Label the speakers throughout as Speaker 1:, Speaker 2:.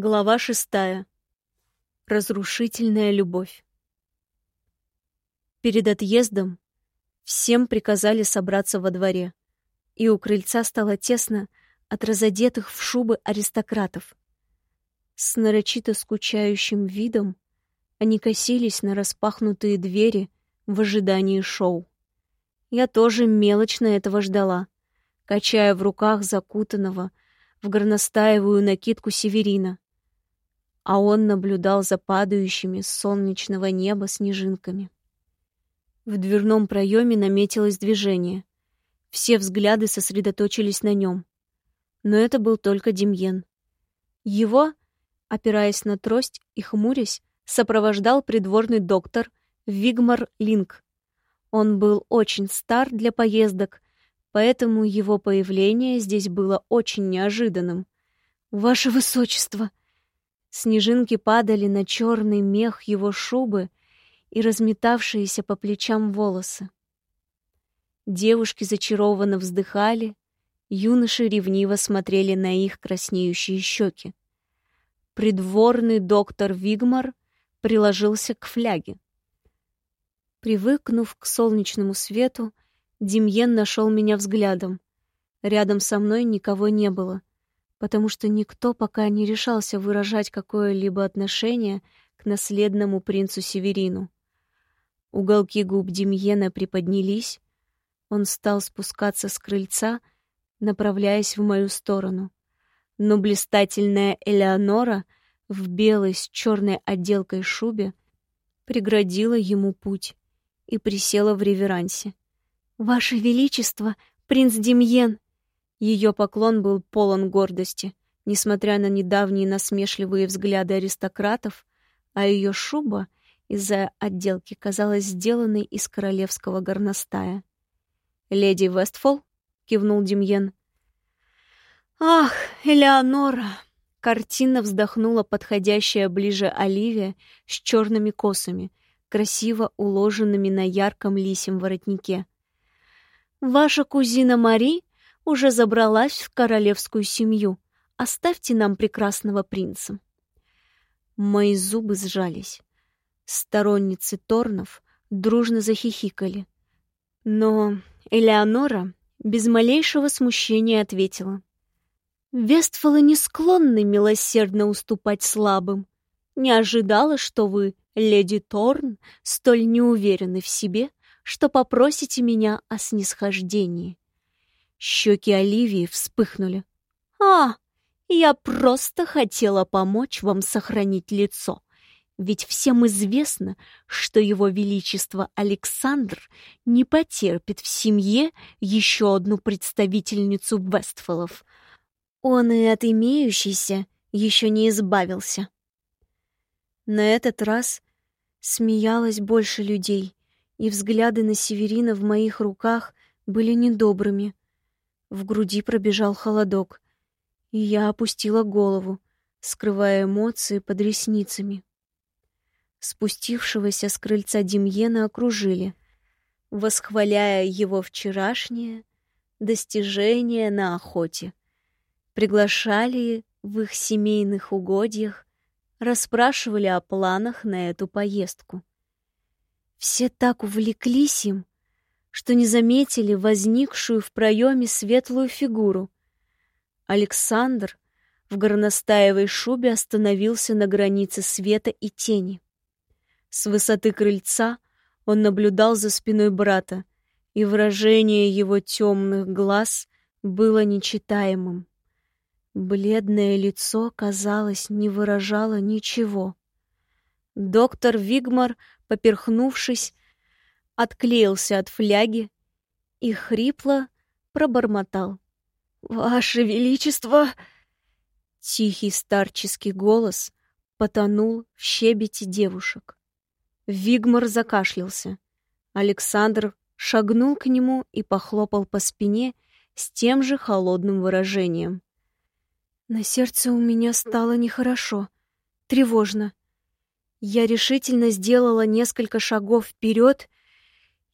Speaker 1: Глава шестая. Разрушительная любовь. Перед отъездом всем приказали собраться во дворе, и у крыльца стало тесно от разодетых в шубы аристократов. С нарочито скучающим видом они косились на распахнутые двери в ожидании шоу. Я тоже мелочно этого ждала, качая в руках закутанного в горностаевую накидку Северина, а он наблюдал за падающими с солнечного неба снежинками. В дверном проеме наметилось движение. Все взгляды сосредоточились на нем. Но это был только Демьен. Его, опираясь на трость и хмурясь, сопровождал придворный доктор Вигмар Линк. Он был очень стар для поездок, поэтому его появление здесь было очень неожиданным. «Ваше Высочество!» Снежинки падали на черный мех его шубы и разметавшиеся по плечам волосы. Девушки зачарованно вздыхали, юноши ревниво смотрели на их краснеющие щеки. Придворный доктор Вигмар приложился к фляге. Привыкнув к солнечному свету, Демьен нашел меня взглядом. Рядом со мной никого не было потому что никто пока не решался выражать какое-либо отношение к наследному принцу Северину. Уголки губ Демьена приподнялись, он стал спускаться с крыльца, направляясь в мою сторону. Но блистательная Элеонора в белой с черной отделкой шубе преградила ему путь и присела в реверансе. «Ваше Величество, принц Демьен!» Ее поклон был полон гордости, несмотря на недавние насмешливые взгляды аристократов, а ее шуба из-за отделки казалась сделанной из королевского горностая. «Леди Вестфол?» — кивнул Демьен. «Ах, Элеонора!» — картина вздохнула подходящая ближе Оливия с черными косами, красиво уложенными на ярком лисем воротнике. «Ваша кузина Мари уже забралась в королевскую семью. Оставьте нам прекрасного принца. Мои зубы сжались. Сторонницы Торнов дружно захихикали. Но Элеонора без малейшего смущения ответила. «Вестфолы не склонны милосердно уступать слабым. Не ожидала, что вы, леди Торн, столь неуверены в себе, что попросите меня о снисхождении. Щеки Оливии вспыхнули. «А, я просто хотела помочь вам сохранить лицо. Ведь всем известно, что его величество Александр не потерпит в семье еще одну представительницу Вестфолов. Он и от имеющейся еще не избавился. На этот раз смеялось больше людей, и взгляды на Северина в моих руках были недобрыми. В груди пробежал холодок, и я опустила голову, скрывая эмоции под ресницами. Спустившегося с крыльца Демьена окружили, восхваляя его вчерашнее достижение на охоте. Приглашали в их семейных угодьях, расспрашивали о планах на эту поездку. Все так увлеклись им, что не заметили возникшую в проеме светлую фигуру. Александр в горностаевой шубе остановился на границе света и тени. С высоты крыльца он наблюдал за спиной брата, и выражение его темных глаз было нечитаемым. Бледное лицо, казалось, не выражало ничего. Доктор Вигмар, поперхнувшись, отклеился от фляги и хрипло пробормотал. «Ваше Величество!» Тихий старческий голос потонул в щебете девушек. Вигмар закашлялся. Александр шагнул к нему и похлопал по спине с тем же холодным выражением. На сердце у меня стало нехорошо, тревожно. Я решительно сделала несколько шагов вперед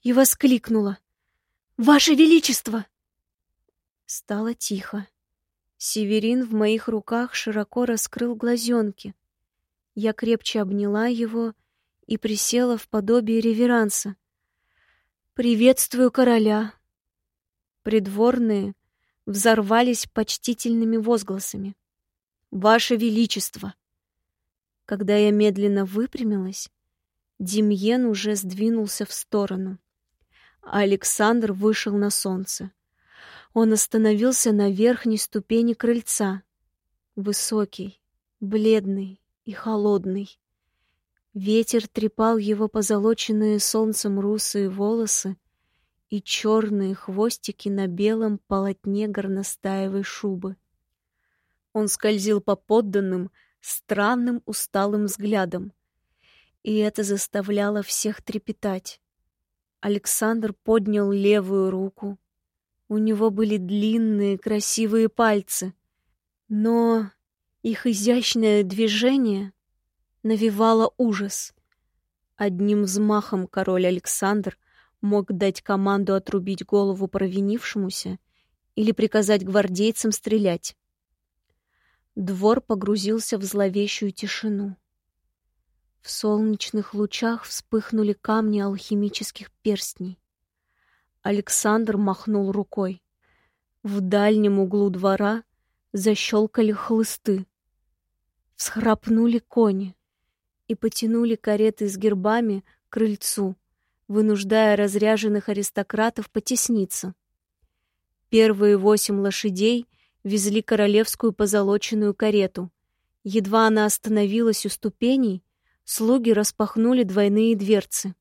Speaker 1: и воскликнула. «Ваше Величество!» Стало тихо. Северин в моих руках широко раскрыл глазенки. Я крепче обняла его и присела в подобие реверанса. «Приветствую короля!» Придворные взорвались почтительными возгласами. «Ваше Величество!» Когда я медленно выпрямилась, Демьен уже сдвинулся в сторону, Александр вышел на солнце. Он остановился на верхней ступени крыльца, высокий, бледный и холодный. Ветер трепал его позолоченные солнцем русые волосы и черные хвостики на белом полотне горностаевой шубы. Он скользил по подданным странным усталым взглядом, и это заставляло всех трепетать. Александр поднял левую руку. У него были длинные красивые пальцы, но их изящное движение навевало ужас. Одним взмахом король Александр мог дать команду отрубить голову провинившемуся или приказать гвардейцам стрелять. Двор погрузился в зловещую тишину. В солнечных лучах вспыхнули камни алхимических перстней. Александр махнул рукой. В дальнем углу двора защелкали хлысты. Всхрапнули кони и потянули кареты с гербами к крыльцу, вынуждая разряженных аристократов потесниться. Первые восемь лошадей везли королевскую позолоченную карету. Едва она остановилась у ступеней, слуги распахнули двойные дверцы.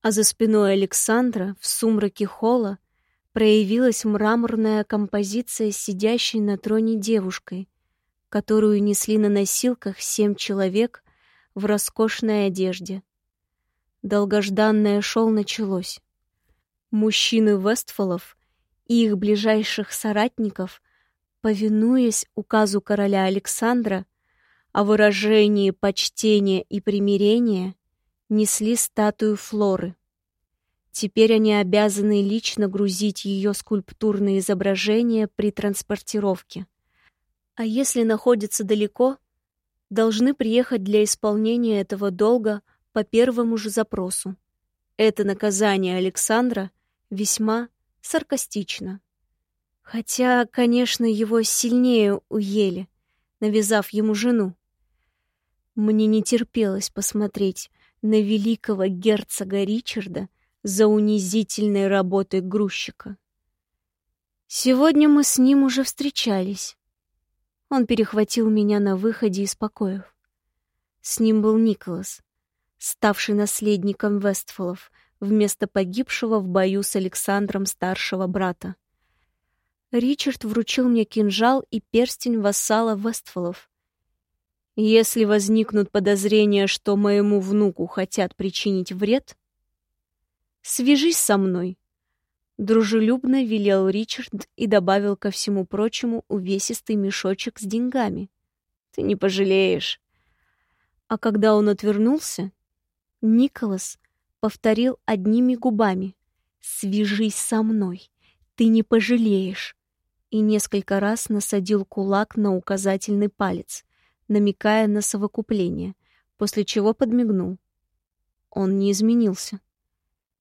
Speaker 1: А за спиной Александра в сумраке холла проявилась мраморная композиция сидящей на троне девушкой, которую несли на носилках семь человек в роскошной одежде. Долгожданное шоу началось. Мужчины Вестфолов и их ближайших соратников, повинуясь указу короля Александра о выражении почтения и примирения, несли статую Флоры. Теперь они обязаны лично грузить ее скульптурные изображения при транспортировке а если находятся далеко, должны приехать для исполнения этого долга по первому же запросу. Это наказание Александра весьма саркастично. Хотя, конечно, его сильнее уели, навязав ему жену. Мне не терпелось посмотреть на великого герцога Ричарда за унизительной работой грузчика. Сегодня мы с ним уже встречались. Он перехватил меня на выходе из покоев. С ним был Николас, ставший наследником Вестфолов вместо погибшего в бою с Александром старшего брата. Ричард вручил мне кинжал и перстень вассала Вестфолов. Если возникнут подозрения, что моему внуку хотят причинить вред, свяжись со мной. Дружелюбно велел Ричард и добавил ко всему прочему увесистый мешочек с деньгами. «Ты не пожалеешь». А когда он отвернулся, Николас повторил одними губами «Свяжись со мной, ты не пожалеешь» и несколько раз насадил кулак на указательный палец, намекая на совокупление, после чего подмигнул. Он не изменился.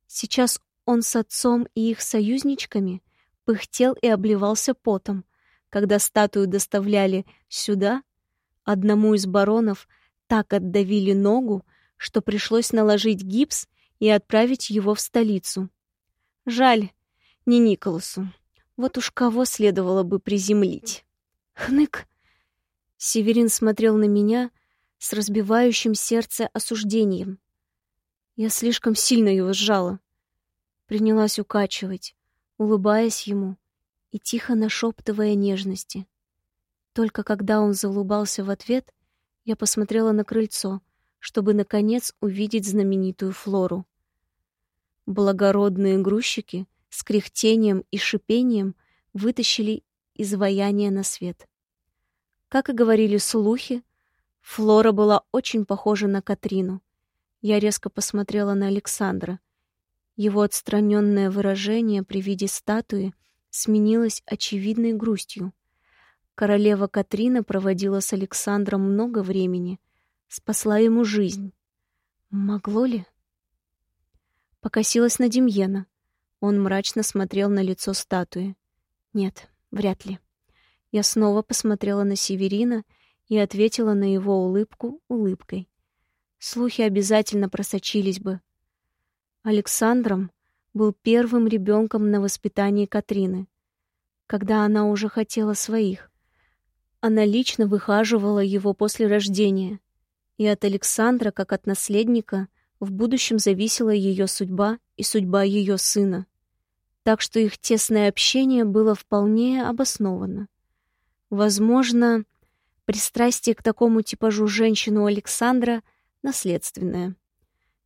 Speaker 1: Сейчас он с отцом и их союзничками пыхтел и обливался потом, когда статую доставляли сюда. Одному из баронов так отдавили ногу, что пришлось наложить гипс и отправить его в столицу. Жаль, не Николасу. Вот уж кого следовало бы приземлить. Хнык. Северин смотрел на меня с разбивающим сердце осуждением. Я слишком сильно его сжала принялась укачивать, улыбаясь ему и тихо нашептывая нежности. Только когда он залыбался в ответ, я посмотрела на крыльцо, чтобы, наконец, увидеть знаменитую Флору. Благородные грузчики с кряхтением и шипением вытащили изваяние на свет. Как и говорили слухи, Флора была очень похожа на Катрину. Я резко посмотрела на Александра — его отстраненное выражение при виде статуи сменилось очевидной грустью, Королева Катрина проводила с Александром много времени, спасла ему жизнь. Могло ли? Покосилась на Демьена. Он мрачно смотрел на лицо статуи. Нет, вряд ли. Я снова посмотрела на Северина и ответила на его улыбку улыбкой. Слухи обязательно просочились бы. Александром был первым ребенком на воспитании Катрины, когда она уже хотела своих. Она лично выхаживала его после рождения, и от Александра, как от наследника, в будущем зависела ее судьба и судьба ее сына. Так что их тесное общение было вполне обосновано. Возможно, пристрастие к такому типажу женщин у Александра наследственное.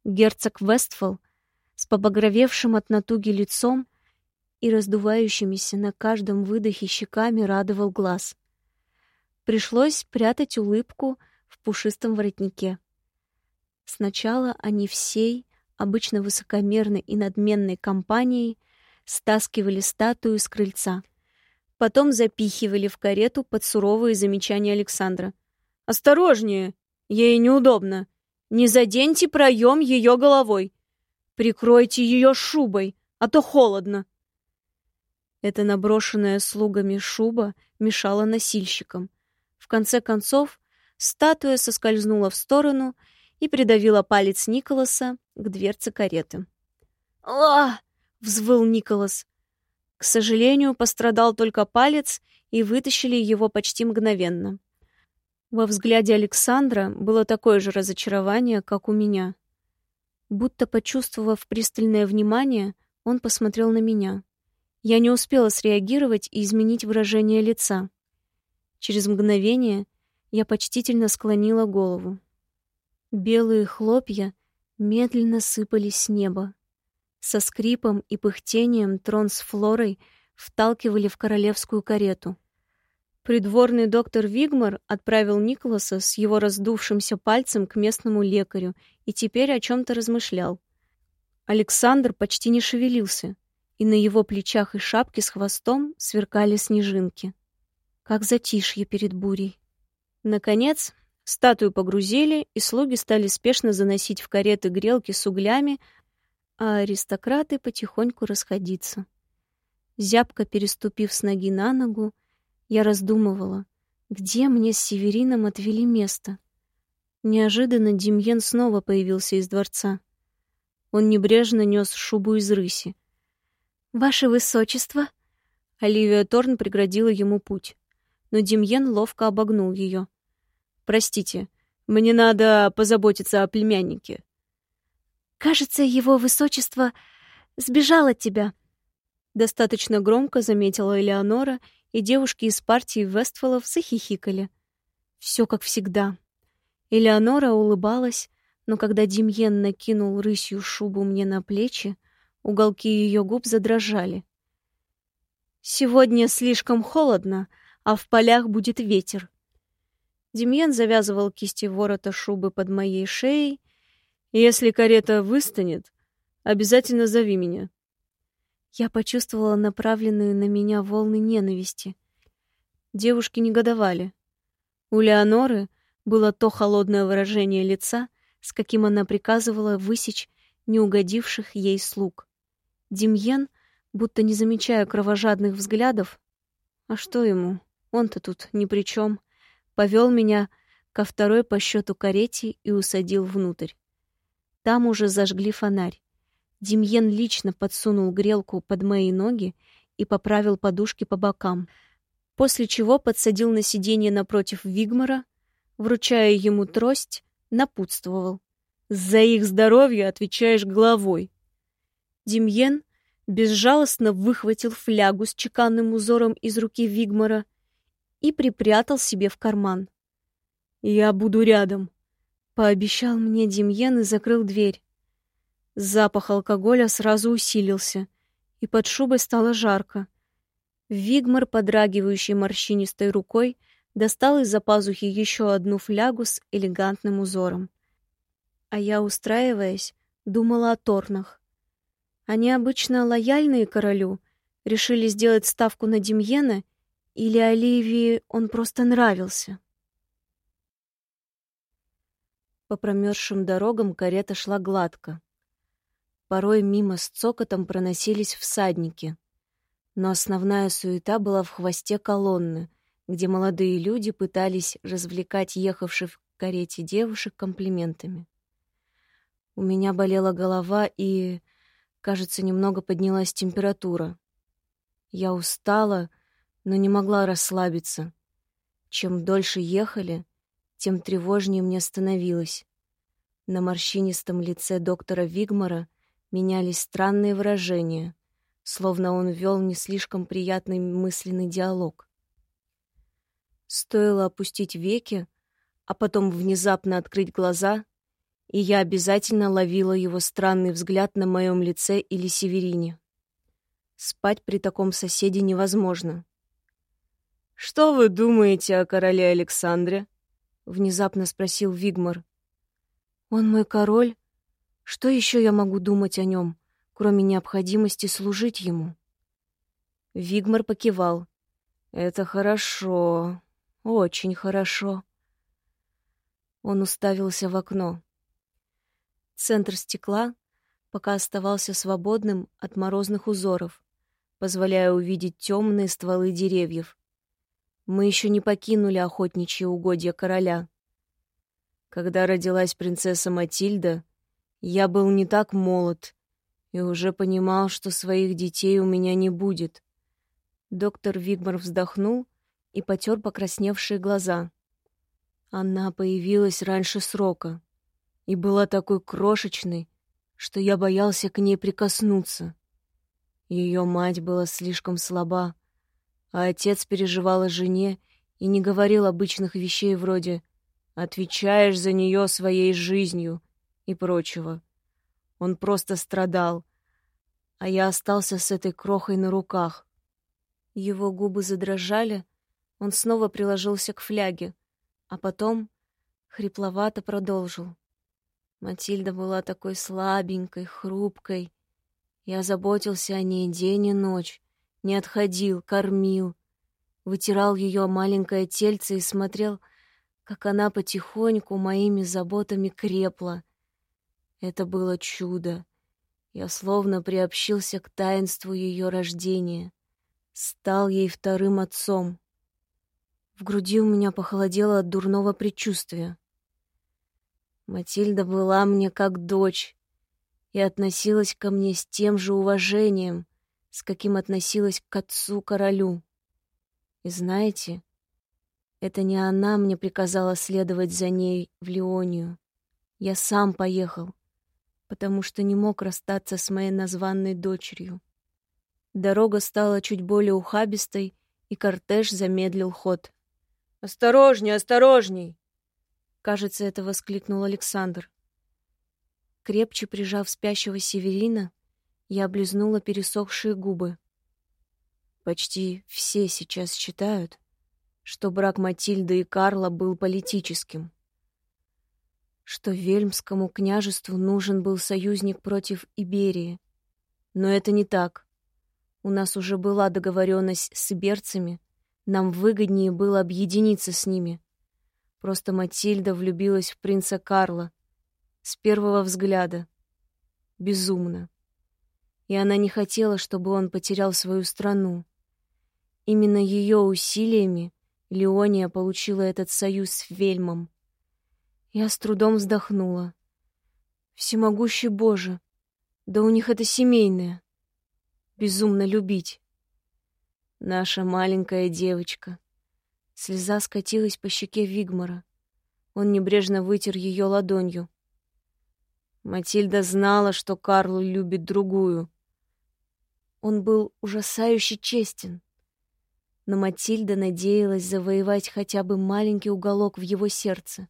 Speaker 1: Герцог Вестфол с побагровевшим от натуги лицом и раздувающимися на каждом выдохе щеками радовал глаз. Пришлось прятать улыбку в пушистом воротнике. Сначала они всей, обычно высокомерной и надменной компанией, стаскивали статую с крыльца. Потом запихивали в карету под суровые замечания Александра. «Осторожнее! Ей неудобно! Не заденьте проем ее головой! Прикройте ее шубой, а то холодно!» Эта наброшенная слугами шуба мешала носильщикам. В конце концов, статуя соскользнула в сторону и придавила палец Николаса к дверце кареты. «А!» — взвыл Николас. К сожалению, пострадал только палец, и вытащили его почти мгновенно. Во взгляде Александра было такое же разочарование, как у меня. Будто почувствовав пристальное внимание, он посмотрел на меня. Я не успела среагировать и изменить выражение лица. Через мгновение я почтительно склонила голову. Белые хлопья медленно сыпались с неба. Со скрипом и пыхтением трон с Флорой вталкивали в королевскую карету. Придворный доктор Вигмар отправил Николаса с его раздувшимся пальцем к местному лекарю и теперь о чем-то размышлял. Александр почти не шевелился, и на его плечах и шапке с хвостом сверкали снежинки. Как затишье перед бурей. Наконец, статую погрузили, и слуги стали спешно заносить в кареты грелки с углями, а аристократы потихоньку расходиться. Зябко переступив с ноги на ногу, я раздумывала, где мне с Северином отвели место. Неожиданно Демьен снова появился из дворца. Он небрежно нес шубу из рыси. «Ваше высочество!» Оливия Торн преградила ему путь, но Демьен ловко обогнул ее. «Простите, мне надо позаботиться о племяннике», Кажется, его высочество сбежал от тебя. Достаточно громко заметила Элеонора, и девушки из партии Вестфолов захихикали. Все как всегда. Элеонора улыбалась, но когда Демьен накинул рысью шубу мне на плечи, уголки ее губ задрожали. «Сегодня слишком холодно, а в полях будет ветер». Демьен завязывал кисти ворота шубы под моей шеей, если карета выстанет, обязательно зови меня. Я почувствовала направленные на меня волны ненависти. Девушки негодовали. У Леоноры было то холодное выражение лица, с каким она приказывала высечь неугодивших ей слуг. Демьен, будто не замечая кровожадных взглядов, а что ему, он-то тут ни при чем, повел меня ко второй по счету карете и усадил внутрь. Там уже зажгли фонарь. Демьен лично подсунул грелку под мои ноги и поправил подушки по бокам, после чего подсадил на сиденье напротив Вигмара, вручая ему трость, напутствовал. «За их здоровье отвечаешь головой». Демьен безжалостно выхватил флягу с чеканным узором из руки Вигмара и припрятал себе в карман. «Я буду рядом», Пообещал мне Демьен и закрыл дверь. Запах алкоголя сразу усилился, и под шубой стало жарко. Вигмар, подрагивающий морщинистой рукой, достал из-за пазухи еще одну флягу с элегантным узором. А я, устраиваясь, думала о торнах. Они обычно лояльные королю, решили сделать ставку на Демьена Или Оливии он просто нравился? По промерзшим дорогам карета шла гладко. Порой мимо с цокотом проносились всадники. Но основная суета была в хвосте колонны, где молодые люди пытались развлекать ехавших в карете девушек комплиментами. У меня болела голова и, кажется, немного поднялась температура. Я устала, но не могла расслабиться. Чем дольше ехали, тем тревожнее мне становилось. На морщинистом лице доктора Вигмара менялись странные выражения, словно он вел не слишком приятный мысленный диалог. Стоило опустить веки, а потом внезапно открыть глаза, и я обязательно ловила его странный взгляд на моем лице или Северине. Спать при таком соседе невозможно. «Что вы думаете о короле Александре?» — внезапно спросил Вигмар. «Он мой король. Что еще я могу думать о нем, кроме необходимости служить ему?» Вигмар покивал. «Это хорошо, очень хорошо». Он уставился в окно. Центр стекла пока оставался свободным от морозных узоров, позволяя увидеть темные стволы деревьев. Мы еще не покинули охотничьи угодья короля. Когда родилась принцесса Матильда, я был не так молод и уже понимал, что своих детей у меня не будет. Доктор Вигмар вздохнул и потер покрасневшие глаза. Она появилась раньше срока и была такой крошечной, что я боялся к ней прикоснуться. Ее мать была слишком слаба, а отец переживал о жене и не говорил обычных вещей вроде «отвечаешь за нее своей жизнью» и прочего. Он просто страдал, а я остался с этой крохой на руках. Его губы задрожали, он снова приложился к фляге, а потом хрипловато продолжил. Матильда была такой слабенькой, хрупкой. Я заботился о ней день и ночь, не отходил, кормил, вытирал ее маленькое тельце и смотрел, как она потихоньку моими заботами крепла. Это было чудо. Я словно приобщился к таинству ее рождения, стал ей вторым отцом. В груди у меня похолодело от дурного предчувствия. Матильда была мне как дочь и относилась ко мне с тем же уважением, с каким относилась к отцу-королю. И знаете, это не она мне приказала следовать за ней в Леонию. Я сам поехал, потому что не мог расстаться с моей названной дочерью. Дорога стала чуть более ухабистой, и кортеж замедлил ход. «Осторожней, осторожней!» Кажется, это воскликнул Александр. Крепче прижав спящего Северина, я облизнула пересохшие губы. Почти все сейчас считают, что брак Матильды и Карла был политическим, что Вельмскому княжеству нужен был союзник против Иберии. Но это не так. У нас уже была договоренность с иберцами, нам выгоднее было объединиться с ними — Просто Матильда влюбилась в принца Карла с первого взгляда. Безумно. И она не хотела, чтобы он потерял свою страну. Именно ее усилиями Леония получила этот союз с Вельмом. Я с трудом вздохнула. Всемогущий Боже, да у них это семейное. Безумно любить. Наша маленькая девочка — Слеза скатилась по щеке Вигмара. Он небрежно вытер ее ладонью. Матильда знала, что Карлу любит другую. Он был ужасающе честен. Но Матильда надеялась завоевать хотя бы маленький уголок в его сердце.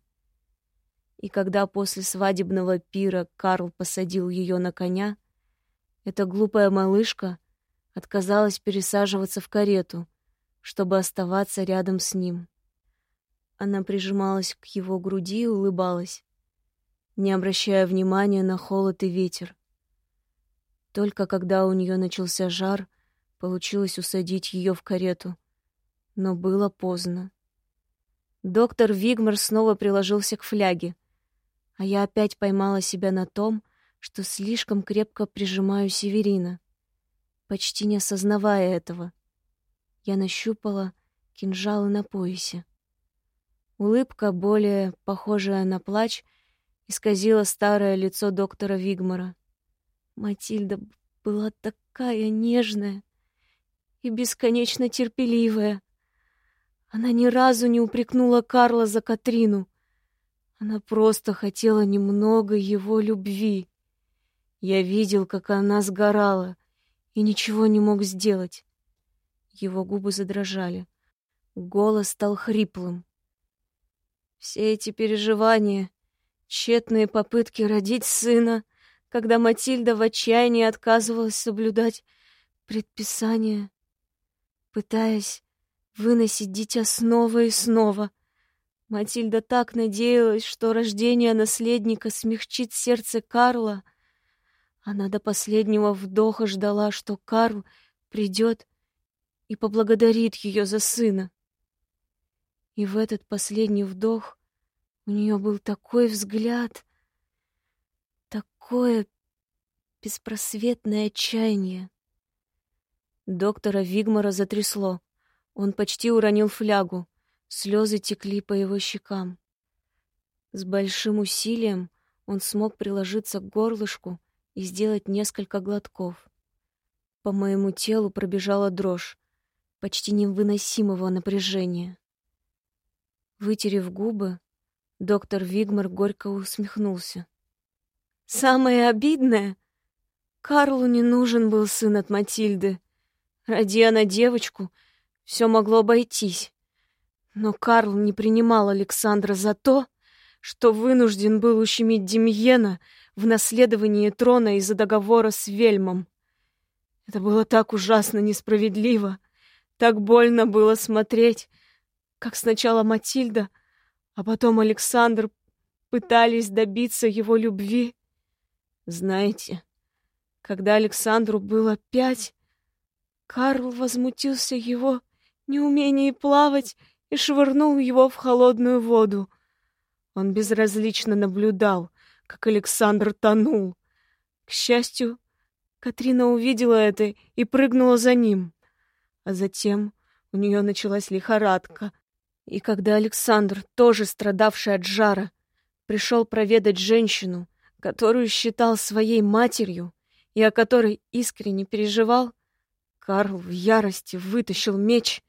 Speaker 1: И когда после свадебного пира Карл посадил ее на коня, эта глупая малышка отказалась пересаживаться в карету — чтобы оставаться рядом с ним. Она прижималась к его груди и улыбалась, не обращая внимания на холод и ветер. Только когда у нее начался жар, получилось усадить ее в карету. Но было поздно. Доктор Вигмар снова приложился к фляге, а я опять поймала себя на том, что слишком крепко прижимаю Северина, почти не осознавая этого. Я нащупала кинжалы на поясе. Улыбка, более похожая на плач, исказила старое лицо доктора Вигмара. Матильда была такая нежная и бесконечно терпеливая. Она ни разу не упрекнула Карла за Катрину. Она просто хотела немного его любви. Я видел, как она сгорала, и ничего не мог сделать. Его губы задрожали. Голос стал хриплым. Все эти переживания, тщетные попытки родить сына, когда Матильда в отчаянии отказывалась соблюдать предписания, пытаясь выносить дитя снова и снова. Матильда так надеялась, что рождение наследника смягчит сердце Карла. Она до последнего вдоха ждала, что Карл придет и поблагодарит ее за сына. И в этот последний вдох у нее был такой взгляд, такое беспросветное отчаяние. Доктора Вигмара затрясло. Он почти уронил флягу. Слезы текли по его щекам. С большим усилием он смог приложиться к горлышку и сделать несколько глотков. По моему телу пробежала дрожь, почти невыносимого напряжения. Вытерев губы, доктор Вигмар горько усмехнулся. «Самое обидное, Карлу не нужен был сын от Матильды. Роди она девочку, все могло обойтись. Но Карл не принимал Александра за то, что вынужден был ущемить Демьена в наследовании трона из-за договора с Вельмом. Это было так ужасно несправедливо, так больно было смотреть, как сначала Матильда, а потом Александр пытались добиться его любви. Знаете, когда Александру было пять, Карл возмутился его неумении плавать и швырнул его в холодную воду. Он безразлично наблюдал, как Александр тонул. К счастью, Катрина увидела это и прыгнула за ним. А затем у нее началась лихорадка, и когда Александр, тоже страдавший от жара, пришел проведать женщину, которую считал своей матерью и о которой искренне переживал, Карл в ярости вытащил меч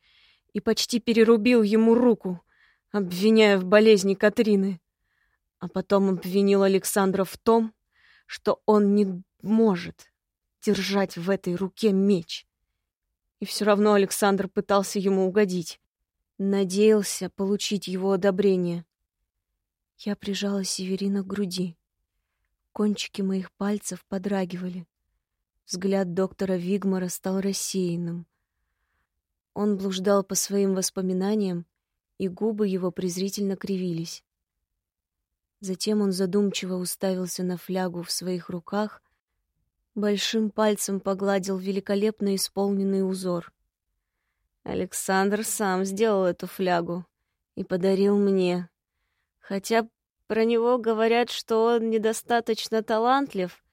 Speaker 1: и почти перерубил ему руку, обвиняя в болезни Катрины. А потом обвинил Александра в том, что он не может держать в этой руке меч. И все равно Александр пытался ему угодить. Надеялся получить его одобрение. Я прижала Северина к груди. Кончики моих пальцев подрагивали. Взгляд доктора Вигмара стал рассеянным. Он блуждал по своим воспоминаниям, и губы его презрительно кривились. Затем он задумчиво уставился на флягу в своих руках, большим пальцем погладил великолепно исполненный узор. Александр сам сделал эту флягу и подарил мне. Хотя про него говорят, что он недостаточно талантлив.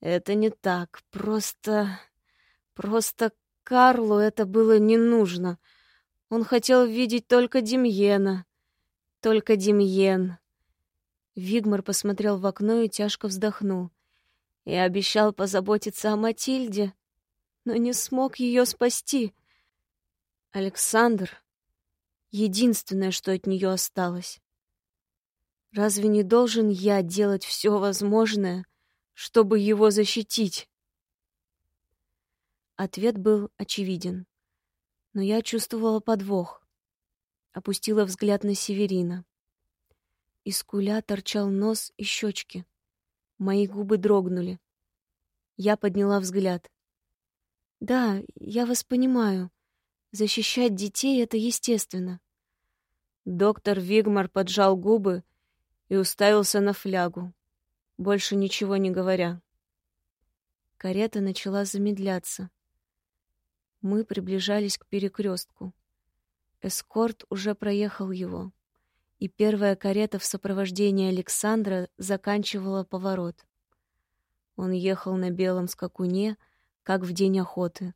Speaker 1: Это не так. Просто... Просто Карлу это было не нужно. Он хотел видеть только Демьена. Только Демьен. Вигмар посмотрел в окно и тяжко вздохнул. И обещал позаботиться о Матильде, но не смог ее спасти. Александр — единственное, что от нее осталось. Разве не должен я делать все возможное, чтобы его защитить? Ответ был очевиден, но я чувствовала подвох. Опустила взгляд на Северина. Из куля торчал нос и щечки. Мои губы дрогнули. Я подняла взгляд. «Да, я вас понимаю. Защищать детей — это естественно. Доктор Вигмар поджал губы и уставился на флягу, больше ничего не говоря. Карета начала замедляться. Мы приближались к перекрестку. Эскорт уже проехал его, и первая карета в сопровождении Александра заканчивала поворот. Он ехал на белом скакуне, как в день охоты.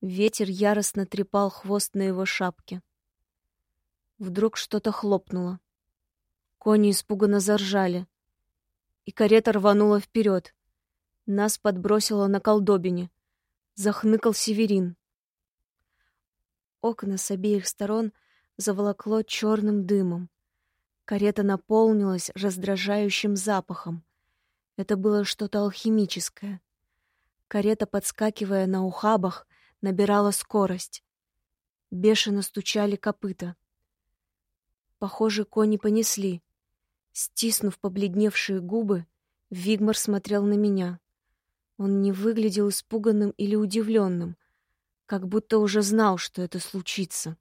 Speaker 1: Ветер яростно трепал хвост на его шапке. Вдруг что-то хлопнуло. Кони испуганно заржали, и карета рванула вперед. Нас подбросило на колдобине. Захныкал Северин. Окна с обеих сторон заволокло черным дымом. Карета наполнилась раздражающим запахом. Это было что-то алхимическое. Карета, подскакивая на ухабах, набирала скорость. Бешено стучали копыта. Похоже, кони понесли. Стиснув побледневшие губы, Вигмар смотрел на меня. Он не выглядел испуганным или удивленным, как будто уже знал, что это случится.